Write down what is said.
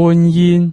婚姻